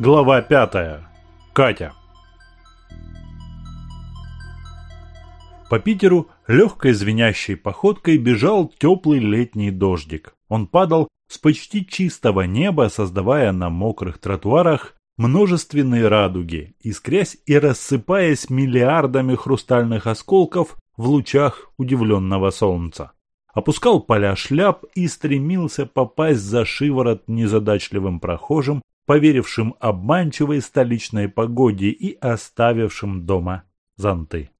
Глава пятая. Катя. По Питеру легкой звенящей походкой бежал теплый летний дождик. Он падал с почти чистого неба, создавая на мокрых тротуарах множественные радуги, искрясь и рассыпаясь миллиардами хрустальных осколков в лучах удивленного солнца. Опускал поля шляп и стремился попасть за шиворот незадачливым прохожим, поверившим обманчивой столичной погоде и оставившим дома зонты.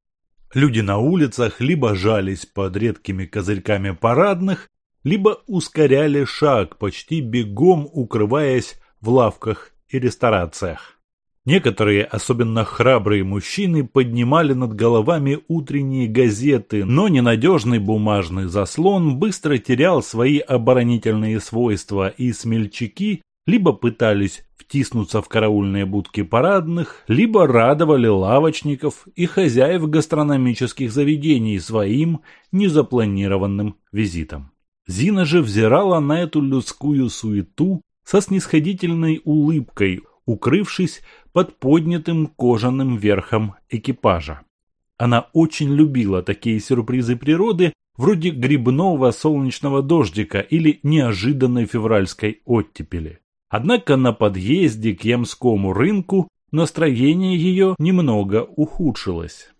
Люди на улицах либо жались под редкими козырьками парадных, либо ускоряли шаг, почти бегом укрываясь в лавках и ресторациях. Некоторые, особенно храбрые мужчины, поднимали над головами утренние газеты, но ненадежный бумажный заслон быстро терял свои оборонительные свойства, и смельчаки либо пытались втиснуться в караульные будки парадных, либо радовали лавочников и хозяев гастрономических заведений своим незапланированным визитом. Зина же взирала на эту людскую суету со снисходительной улыбкой, укрывшись под поднятым кожаным верхом экипажа. Она очень любила такие сюрпризы природы, вроде грибного солнечного дождика или неожиданной февральской оттепели. Однако на подъезде к Ямскому рынку настроение ее немного ухудшилось.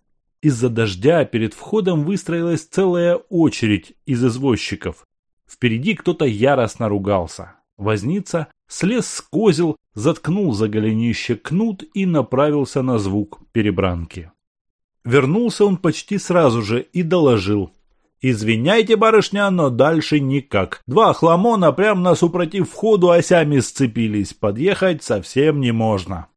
Из-за дождя перед входом выстроилась целая очередь из извозчиков. Впереди кто-то яростно ругался. Возница слез с козел, заткнул за голенище кнут и направился на звук перебранки. Вернулся он почти сразу же и доложил. «Извиняйте, барышня, но дальше никак. Два хламона прямо на супротив входу осями сцепились. Подъехать совсем не можно».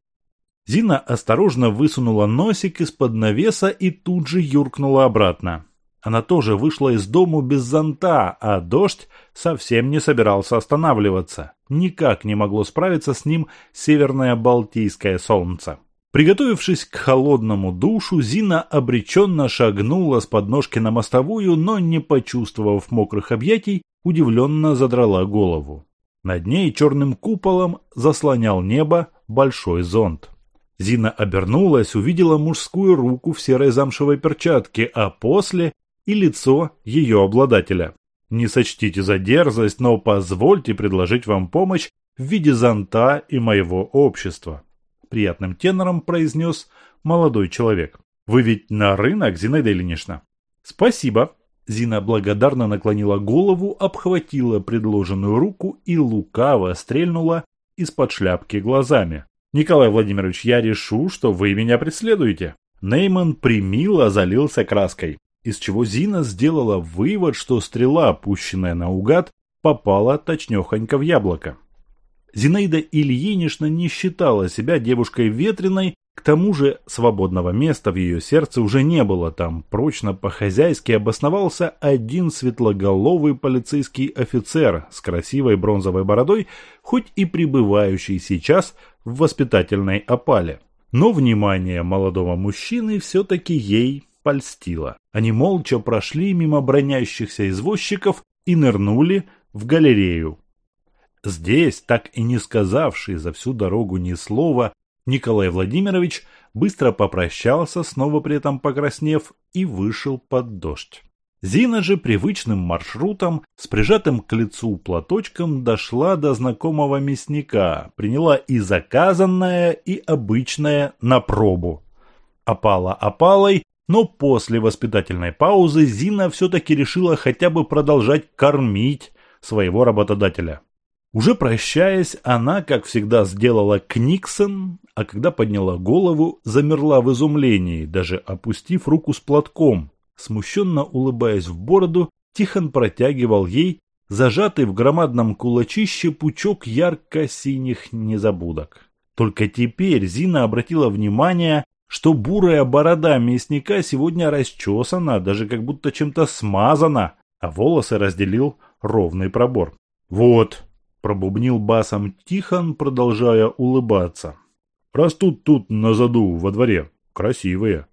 Зина осторожно высунула носик из-под навеса и тут же юркнула обратно. Она тоже вышла из дому без зонта, а дождь совсем не собирался останавливаться. Никак не могло справиться с ним северное Балтийское солнце. Приготовившись к холодному душу, Зина обреченно шагнула с подножки на мостовую, но, не почувствовав мокрых объятий, удивленно задрала голову. Над ней черным куполом заслонял небо большой зонт. Зина обернулась, увидела мужскую руку в серой замшевой перчатке, а после и лицо ее обладателя. Не сочтите за дерзость, но позвольте предложить вам помощь в виде зонта и моего общества приятным тенором произнес молодой человек. «Вы ведь на рынок, Зинаида Ильинична?» «Спасибо». Зина благодарно наклонила голову, обхватила предложенную руку и лукаво стрельнула из-под шляпки глазами. «Николай Владимирович, я решу, что вы меня преследуете». Нейман примило залился краской, из чего Зина сделала вывод, что стрела, опущенная наугад, попала точнёхонько в яблоко. Зинаида Ильинична не считала себя девушкой ветреной, к тому же свободного места в ее сердце уже не было, там прочно по-хозяйски обосновался один светлоголовый полицейский офицер с красивой бронзовой бородой, хоть и пребывающий сейчас в воспитательной опале. Но внимание молодого мужчины все-таки ей польстило. Они молча прошли мимо бронящихся извозчиков и нырнули в галерею, Здесь, так и не сказавший за всю дорогу ни слова, Николай Владимирович быстро попрощался, снова при этом покраснев, и вышел под дождь. Зина же привычным маршрутом с прижатым к лицу платочком дошла до знакомого мясника, приняла и заказанное, и обычное на пробу. Опала опалой, но после воспитательной паузы Зина все-таки решила хотя бы продолжать кормить своего работодателя. Уже прощаясь, она, как всегда, сделала книксон, а когда подняла голову, замерла в изумлении, даже опустив руку с платком. Смущенно улыбаясь в бороду, Тихон протягивал ей зажатый в громадном кулачище пучок ярко-синих незабудок. Только теперь Зина обратила внимание, что бурая борода мясника сегодня расчесана, даже как будто чем-то смазана, а волосы разделил ровный пробор. «Вот», пробубнил басом Тихон, продолжая улыбаться. Растут тут на заду во дворе. Красивые.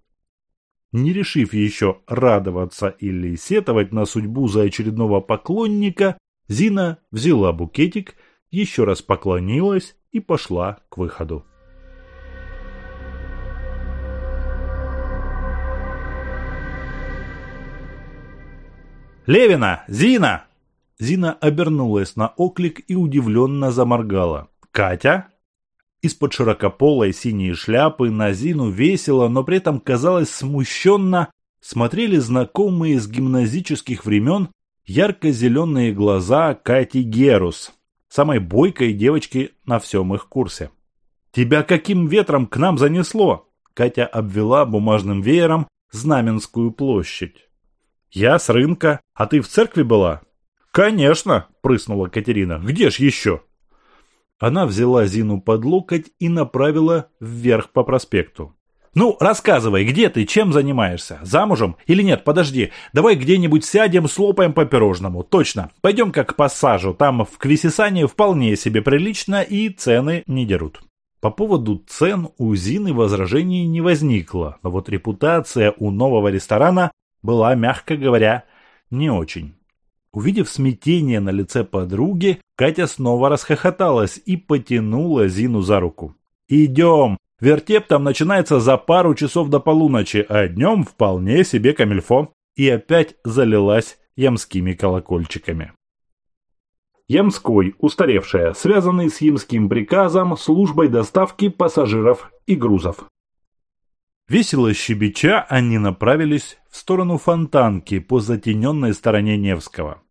Не решив еще радоваться или сетовать на судьбу за очередного поклонника, Зина взяла букетик еще раз поклонилась и пошла к выходу. «Левина! Зина!» Зина обернулась на оклик и удивленно заморгала. «Катя?» Из-под широкополой синей шляпы на Зину весело, но при этом казалось смущенно, смотрели знакомые с гимназических времен ярко-зеленые глаза Кати Герус, самой бойкой девочки на всем их курсе. «Тебя каким ветром к нам занесло?» Катя обвела бумажным веером Знаменскую площадь. «Я с рынка, а ты в церкви была?» «Конечно!» – прыснула Катерина. «Где ж еще?» Она взяла Зину под локоть и направила вверх по проспекту. «Ну, рассказывай, где ты, чем занимаешься? Замужем? Или нет, подожди, давай где-нибудь сядем, слопаем по пирожному. Точно, пойдем как к пассажу, там в Квисисане вполне себе прилично и цены не дерут». По поводу цен у Зины возражений не возникло, но вот репутация у нового ресторана была, мягко говоря, не очень. Увидев смятение на лице подруги, Катя снова расхохоталась и потянула Зину за руку. «Идем! Вертеп там начинается за пару часов до полуночи, а днем вполне себе камельфо!» И опять залилась ямскими колокольчиками. Ямской, устаревшая, связанный с ямским приказом, службой доставки пассажиров и грузов. Весело щебеча они направились в сторону фонтанки по затененной стороне Невского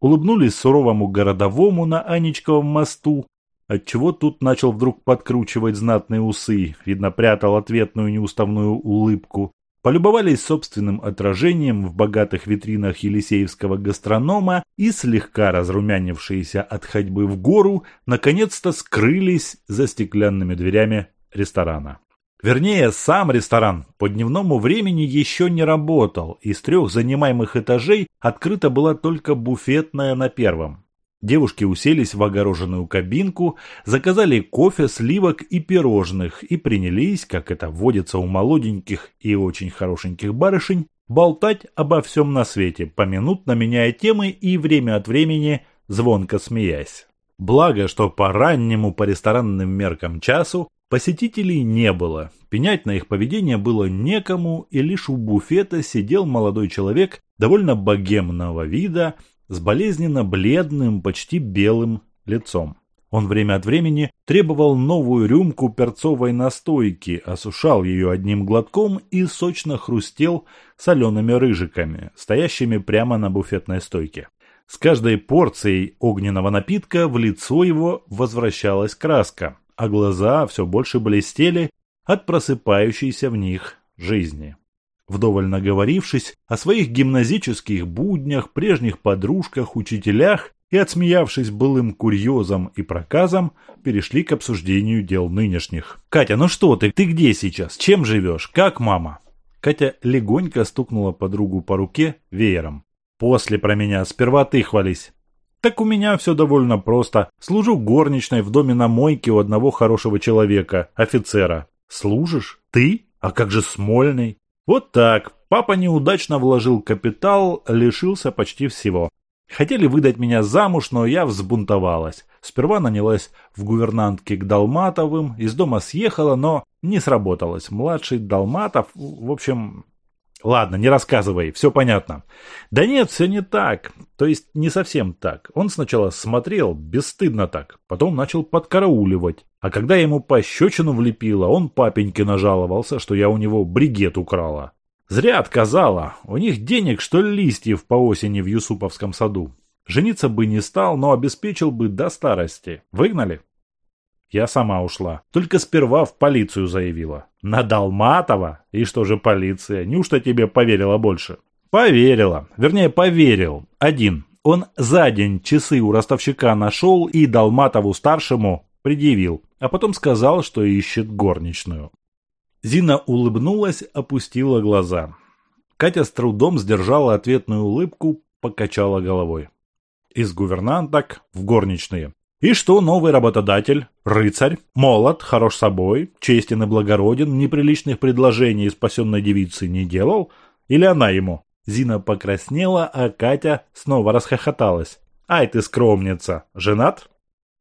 улыбнулись суровому городовому на Анечковом мосту, отчего тут начал вдруг подкручивать знатные усы, видно прятал ответную неуставную улыбку, полюбовались собственным отражением в богатых витринах Елисеевского гастронома и, слегка разрумянившиеся от ходьбы в гору, наконец-то скрылись за стеклянными дверями ресторана. Вернее, сам ресторан по дневному времени еще не работал, из трех занимаемых этажей открыта была только буфетная на первом. Девушки уселись в огороженную кабинку, заказали кофе, сливок и пирожных и принялись, как это водится у молоденьких и очень хорошеньких барышень, болтать обо всем на свете, поминутно меняя темы и время от времени звонко смеясь. Благо, что по раннему по ресторанным меркам часу Посетителей не было, пенять на их поведение было некому, и лишь у буфета сидел молодой человек довольно богемного вида, с болезненно бледным, почти белым лицом. Он время от времени требовал новую рюмку перцовой настойки, осушал ее одним глотком и сочно хрустел солеными рыжиками, стоящими прямо на буфетной стойке. С каждой порцией огненного напитка в лицо его возвращалась краска, а глаза все больше блестели от просыпающейся в них жизни. Вдоволь наговорившись о своих гимназических буднях, прежних подружках, учителях и отсмеявшись былым курьезом и проказом, перешли к обсуждению дел нынешних. «Катя, ну что ты? Ты где сейчас? Чем живешь? Как мама?» Катя легонько стукнула подругу по руке веером. «После про меня. Сперва ты хвались. Так у меня все довольно просто. Служу горничной в доме на мойке у одного хорошего человека, офицера. Служишь? Ты? А как же Смольный? Вот так. Папа неудачно вложил капитал, лишился почти всего. Хотели выдать меня замуж, но я взбунтовалась. Сперва нанялась в гувернантке к Долматовым, из дома съехала, но не сработалось. Младший Долматов, в общем, Ладно, не рассказывай, все понятно. Да нет, все не так. То есть не совсем так. Он сначала смотрел, бесстыдно так, потом начал подкарауливать. А когда ему пощечину влепила, он папеньке нажаловался, что я у него бригет украла. Зря отказала. У них денег, что ли, листьев по осени в Юсуповском саду. Жениться бы не стал, но обеспечил бы до старости. Выгнали? Я сама ушла. Только сперва в полицию заявила. На Долматова? И что же полиция? Неужто тебе поверила больше? Поверила. Вернее, поверил. Один. Он за день часы у ростовщика нашел и Долматову-старшему предъявил. А потом сказал, что ищет горничную. Зина улыбнулась, опустила глаза. Катя с трудом сдержала ответную улыбку, покачала головой. Из гувернанток в горничные. И что новый работодатель, рыцарь, молод, хорош собой, честен и благороден, неприличных предложений спасенной девицы не делал? Или она ему? Зина покраснела, а Катя снова расхохоталась. «Ай ты скромница! Женат?»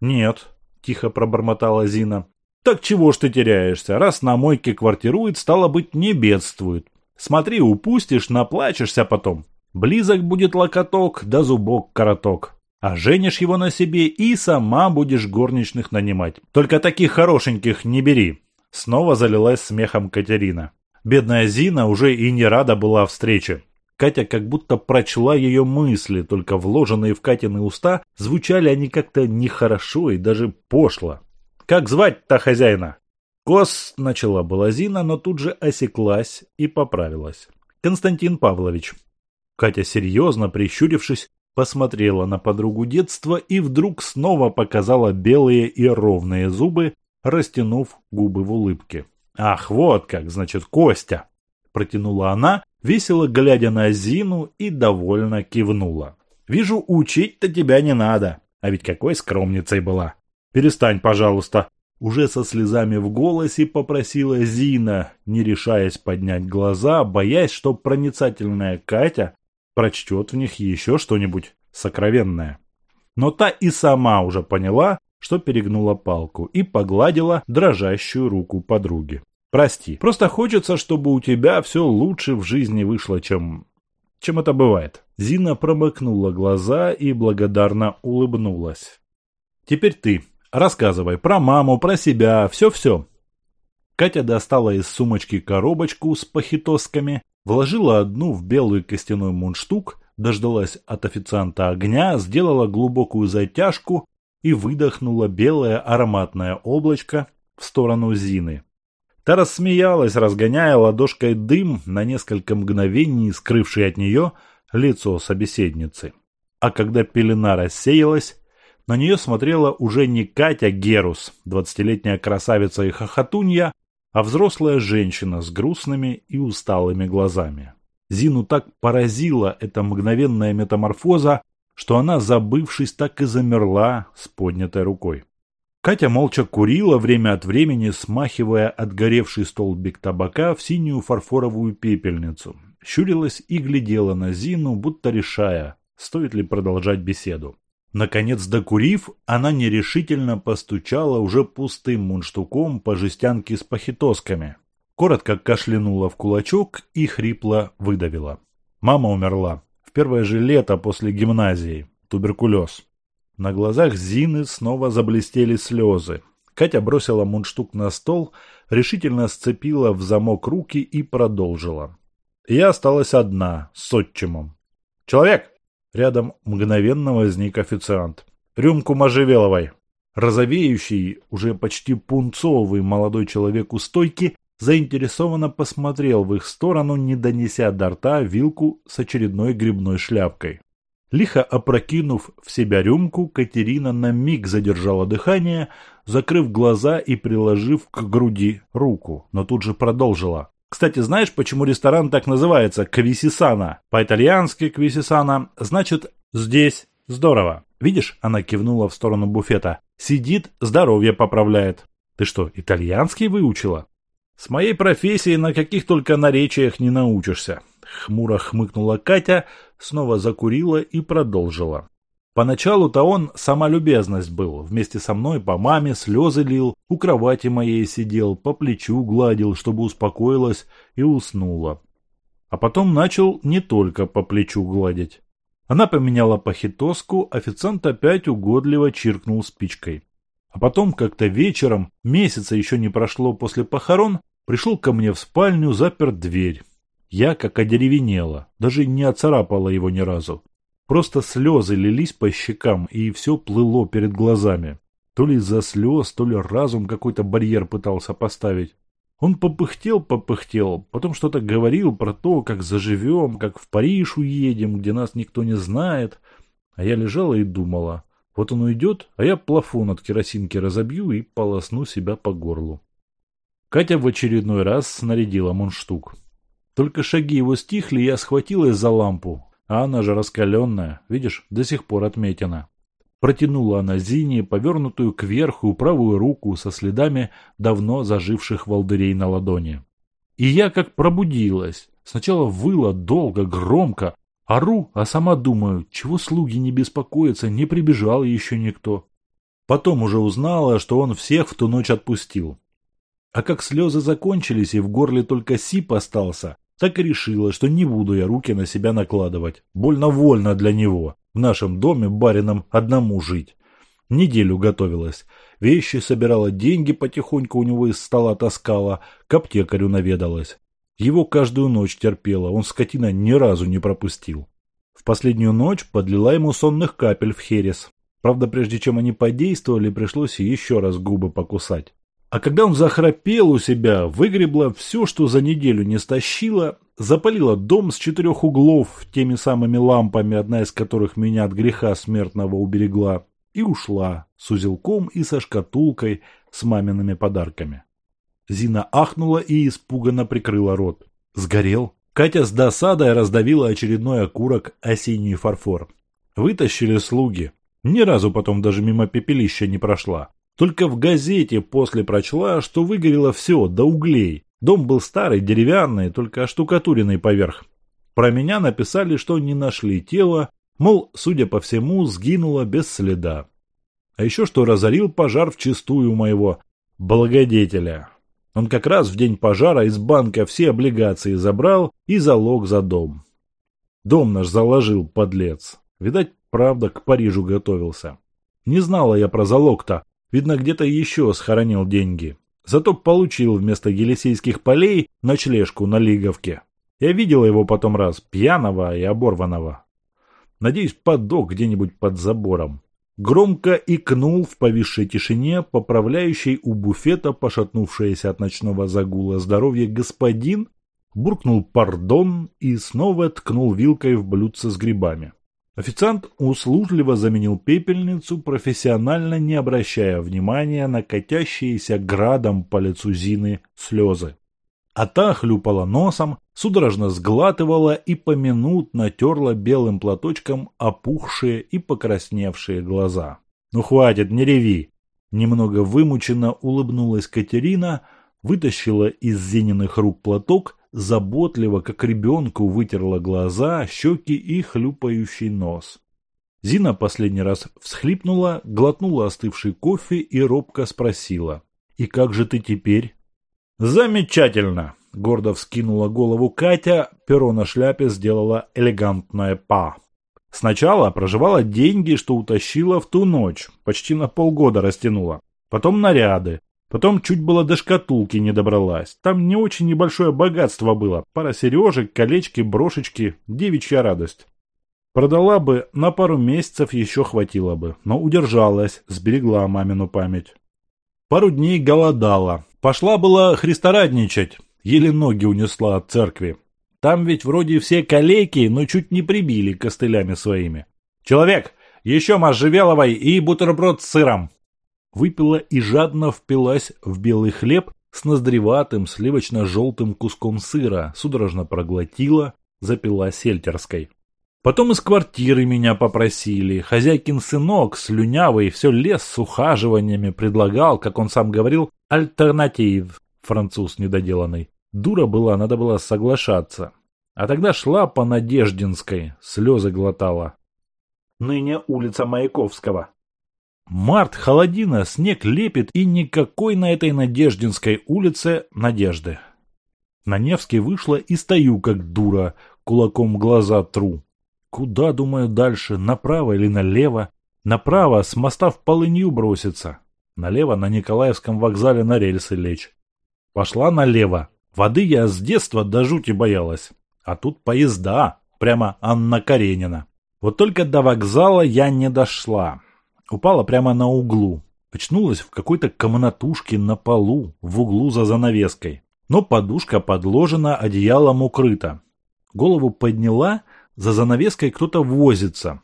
Нет, тихо пробормотала Зина. Так чего ж ты теряешься? Раз на мойке квартирует, стало быть, не бедствует. Смотри, упустишь, наплачешься потом. Близок будет локоток, да зубок короток. А женишь его на себе и сама будешь горничных нанимать. Только таких хорошеньких не бери. Снова залилась смехом Катерина. Бедная Зина уже и не рада была встрече. Катя как будто прочла ее мысли, только вложенные в Катины уста звучали они как-то нехорошо и даже пошло. «Как звать-то хозяина?» «Кос», — начала была Зина, но тут же осеклась и поправилась. «Константин Павлович». Катя серьезно, прищурившись, посмотрела на подругу детства и вдруг снова показала белые и ровные зубы, растянув губы в улыбке. «Ах, вот как, значит, Костя!» Протянула она, весело глядя на Зину и довольно кивнула. «Вижу, учить-то тебя не надо, а ведь какой скромницей была!» «Перестань, пожалуйста!» Уже со слезами в голосе попросила Зина, не решаясь поднять глаза, боясь, что проницательная Катя прочтет в них еще что-нибудь сокровенное. Но та и сама уже поняла, что перегнула палку и погладила дрожащую руку подруги. «Прости, просто хочется, чтобы у тебя все лучше в жизни вышло, чем... чем это бывает». Зина промокнула глаза и благодарно улыбнулась. «Теперь ты. Рассказывай про маму, про себя, все-все». Катя достала из сумочки коробочку с пахитосками Вложила одну в белый костяной мундштук, дождалась от официанта огня, сделала глубокую затяжку и выдохнула белое ароматное облачко в сторону Зины. Та рассмеялась, разгоняя ладошкой дым на несколько мгновений, скрывший от нее лицо собеседницы. А когда пелена рассеялась, на нее смотрела уже не Катя Герус, двадцатилетняя красавица и хохотунья, а взрослая женщина с грустными и усталыми глазами. Зину так поразила эта мгновенная метаморфоза, что она, забывшись, так и замерла с поднятой рукой. Катя молча курила, время от времени смахивая отгоревший столбик табака в синюю фарфоровую пепельницу, щурилась и глядела на Зину, будто решая, стоит ли продолжать беседу. Наконец докурив, она нерешительно постучала уже пустым мундштуком по жестянке с пахитосками. Коротко кашлянула в кулачок и хрипло выдавила. Мама умерла. В первое же лето после гимназии. Туберкулез. На глазах Зины снова заблестели слезы. Катя бросила мундштук на стол, решительно сцепила в замок руки и продолжила. Я осталась одна, с отчимом. «Человек!» Рядом мгновенно возник официант. «Рюмку можжевеловой!» Розовеющий, уже почти пунцовый молодой человек у стойки заинтересованно посмотрел в их сторону, не донеся до рта вилку с очередной грибной шляпкой. Лихо опрокинув в себя рюмку, Катерина на миг задержала дыхание, закрыв глаза и приложив к груди руку, но тут же продолжила. Кстати, знаешь, почему ресторан так называется Квисисана? По-итальянски Квисисана значит «здесь здорово». Видишь, она кивнула в сторону буфета. Сидит, здоровье поправляет. Ты что, итальянский выучила? С моей профессией на каких только наречиях не научишься. Хмуро хмыкнула Катя, снова закурила и продолжила. Поначалу-то он сама любезность был, вместе со мной по маме слезы лил, у кровати моей сидел, по плечу гладил, чтобы успокоилась и уснула. А потом начал не только по плечу гладить. Она поменяла похитоску, официант опять угодливо чиркнул спичкой. А потом как-то вечером, месяца еще не прошло после похорон, пришел ко мне в спальню, запер дверь. Я как одеревенела, даже не оцарапала его ни разу. Просто слезы лились по щекам, и все плыло перед глазами. То ли из-за слез, то ли разум какой-то барьер пытался поставить. Он попыхтел-попыхтел, потом что-то говорил про то, как заживем, как в Париж уедем, где нас никто не знает. А я лежала и думала, вот он уйдет, а я плафон от керосинки разобью и полосну себя по горлу. Катя в очередной раз снарядила мундштук. Только шаги его стихли, я схватилась за лампу, а она же раскаленная, видишь, до сих пор отметина. Протянула она Зине повернутую кверху правую руку со следами давно заживших волдырей на ладони. И я как пробудилась. Сначала выла долго, громко. Ору, а сама думаю, чего слуги не беспокоятся, не прибежал еще никто. Потом уже узнала, что он всех в ту ночь отпустил. А как слезы закончились и в горле только сип остался, так и решила, что не буду я руки на себя накладывать. Больно-вольно для него. В нашем доме барином одному жить. Неделю готовилась. Вещи собирала, деньги потихоньку у него из стола таскала, к аптекарю наведалась. Его каждую ночь терпела, он скотина ни разу не пропустил. В последнюю ночь подлила ему сонных капель в херес. Правда, прежде чем они подействовали, пришлось еще раз губы покусать. А когда он захрапел у себя, выгребла все, что за неделю не стащила, запалила дом с четырех углов теми самыми лампами, одна из которых меня от греха смертного уберегла, и ушла с узелком и со шкатулкой с мамиными подарками. Зина ахнула и испуганно прикрыла рот. Сгорел. Катя с досадой раздавила очередной окурок осенний фарфор. Вытащили слуги. Ни разу потом даже мимо пепелища не прошла. Только в газете после прочла, что выгорело все до углей. Дом был старый, деревянный, только оштукатуренный поверх. Про меня написали, что не нашли тело, мол, судя по всему, сгинуло без следа. А еще что разорил пожар в чистую моего благодетеля. Он как раз в день пожара из банка все облигации забрал и залог за дом. Дом наш заложил, подлец. Видать, правда, к Парижу готовился. Не знала я про залог-то, Видно, где-то еще схоронил деньги. Зато получил вместо Елисейских полей ночлежку на Лиговке. Я видел его потом раз, пьяного и оборванного. Надеюсь, подох где-нибудь под забором. Громко икнул в повисшей тишине, поправляющий у буфета пошатнувшееся от ночного загула здоровье господин, буркнул пардон и снова ткнул вилкой в блюдце с грибами. Официант услужливо заменил пепельницу, профессионально не обращая внимания на катящиеся градом по лицу Зины слезы. А та хлюпала носом, судорожно сглатывала и поминутно терла белым платочком опухшие и покрасневшие глаза. «Ну хватит, не реви!» Немного вымученно улыбнулась Катерина, вытащила из Зининых рук платок заботливо, как ребенку, вытерла глаза, щеки и хлюпающий нос. Зина последний раз всхлипнула, глотнула остывший кофе и робко спросила. «И как же ты теперь?» «Замечательно!» — гордо вскинула голову Катя, перо на шляпе сделала элегантное «па». Сначала проживала деньги, что утащила в ту ночь, почти на полгода растянула. Потом наряды, Потом чуть было до шкатулки не добралась. Там не очень небольшое богатство было. Пара сережек, колечки, брошечки, девичья радость. Продала бы, на пару месяцев еще хватило бы, но удержалась, сберегла мамину память. Пару дней голодала. Пошла была христорадничать, еле ноги унесла от церкви. Там ведь вроде все калеки, но чуть не прибили костылями своими. «Человек, еще можжевеловой и бутерброд с сыром!» Выпила и жадно впилась в белый хлеб с ноздреватым сливочно-желтым куском сыра, судорожно проглотила, запила сельтерской. Потом из квартиры меня попросили. Хозяйкин сынок, слюнявый, все лез с ухаживаниями, предлагал, как он сам говорил, альтернатив, француз недоделанный. Дура была, надо было соглашаться. А тогда шла по Надеждинской, слезы глотала. Ныне улица Маяковского. Март, холодина, снег лепит и никакой на этой Надеждинской улице надежды. На Невский вышла и стою как дура, кулаком глаза тру. Куда, думаю, дальше, направо или налево? Направо с моста в полынью броситься. Налево на Николаевском вокзале на рельсы лечь. Пошла налево. Воды я с детства до жути боялась. А тут поезда, прямо Анна Каренина. Вот только до вокзала я не дошла. Упала прямо на углу. Очнулась в какой-то комнатушке на полу, в углу за занавеской. Но подушка подложена, одеялом укрыта. Голову подняла, за занавеской кто-то возится.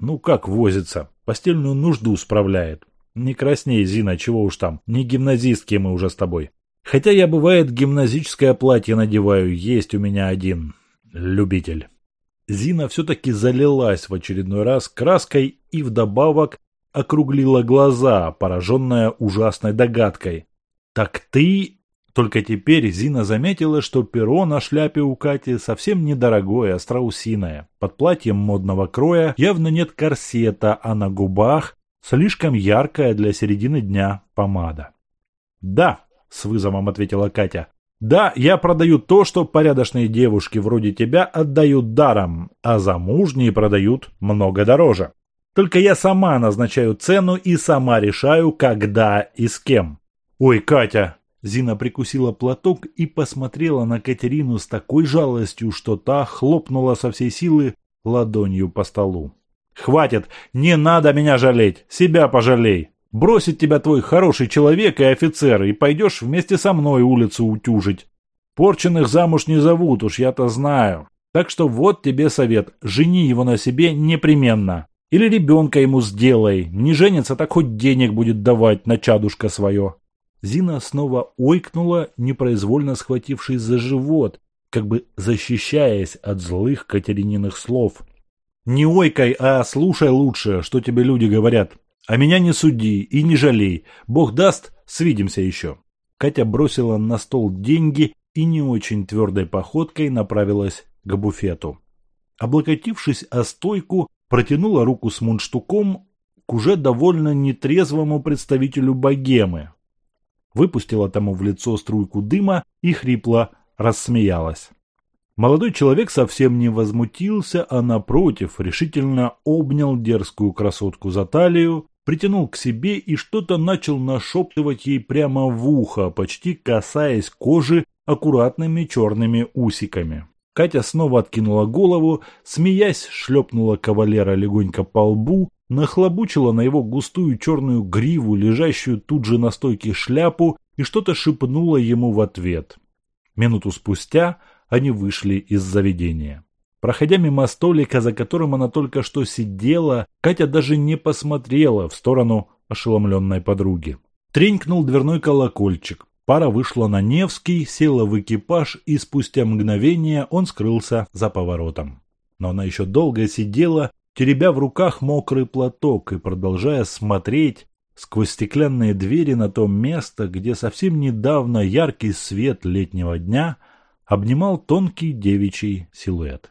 Ну как возится? Постельную нужду справляет. Не красней, Зина, чего уж там. Не гимназистки мы уже с тобой. Хотя я, бывает, гимназическое платье надеваю. Есть у меня один любитель. Зина все-таки залилась в очередной раз краской и вдобавок округлила глаза, пораженная ужасной догадкой. «Так ты...» Только теперь Зина заметила, что перо на шляпе у Кати совсем недорогое, а Под платьем модного кроя явно нет корсета, а на губах Слишком яркая для середины дня помада. «Да», – с вызовом ответила Катя. «Да, я продаю то, что порядочные девушки вроде тебя отдают даром, а замужние продают много дороже. Только я сама назначаю цену и сама решаю, когда и с кем». «Ой, Катя!» Зина прикусила платок и посмотрела на Катерину с такой жалостью, что та хлопнула со всей силы ладонью по столу. «Хватит! Не надо меня жалеть! Себя пожалей! Бросит тебя твой хороший человек и офицер, и пойдешь вместе со мной улицу утюжить. Порченных замуж не зовут, уж я-то знаю. Так что вот тебе совет, жени его на себе непременно. Или ребенка ему сделай, не женится, так хоть денег будет давать на чадушка свое». Зина снова ойкнула, непроизвольно схватившись за живот, как бы защищаясь от злых Катерининых слов. «Не ойкай, а слушай лучше, что тебе люди говорят. А меня не суди и не жалей. Бог даст, свидимся еще». Катя бросила на стол деньги и не очень твердой походкой направилась к буфету. Облокотившись о стойку, протянула руку с мундштуком к уже довольно нетрезвому представителю богемы. Выпустила тому в лицо струйку дыма и хрипло рассмеялась. Молодой человек совсем не возмутился, а напротив решительно обнял дерзкую красотку за талию, притянул к себе и что-то начал нашептывать ей прямо в ухо, почти касаясь кожи аккуратными черными усиками. Катя снова откинула голову, смеясь, шлепнула кавалера легонько по лбу, нахлобучила на его густую черную гриву, лежащую тут же на стойке шляпу, и что-то шепнула ему в ответ. Минуту спустя они вышли из заведения. Проходя мимо столика, за которым она только что сидела, Катя даже не посмотрела в сторону ошеломленной подруги. Тренькнул дверной колокольчик. Пара вышла на Невский, села в экипаж, и спустя мгновение он скрылся за поворотом. Но она еще долго сидела, теребя в руках мокрый платок и продолжая смотреть сквозь стеклянные двери на то место, где совсем недавно яркий свет летнего дня обнимал тонкий девичий силуэт.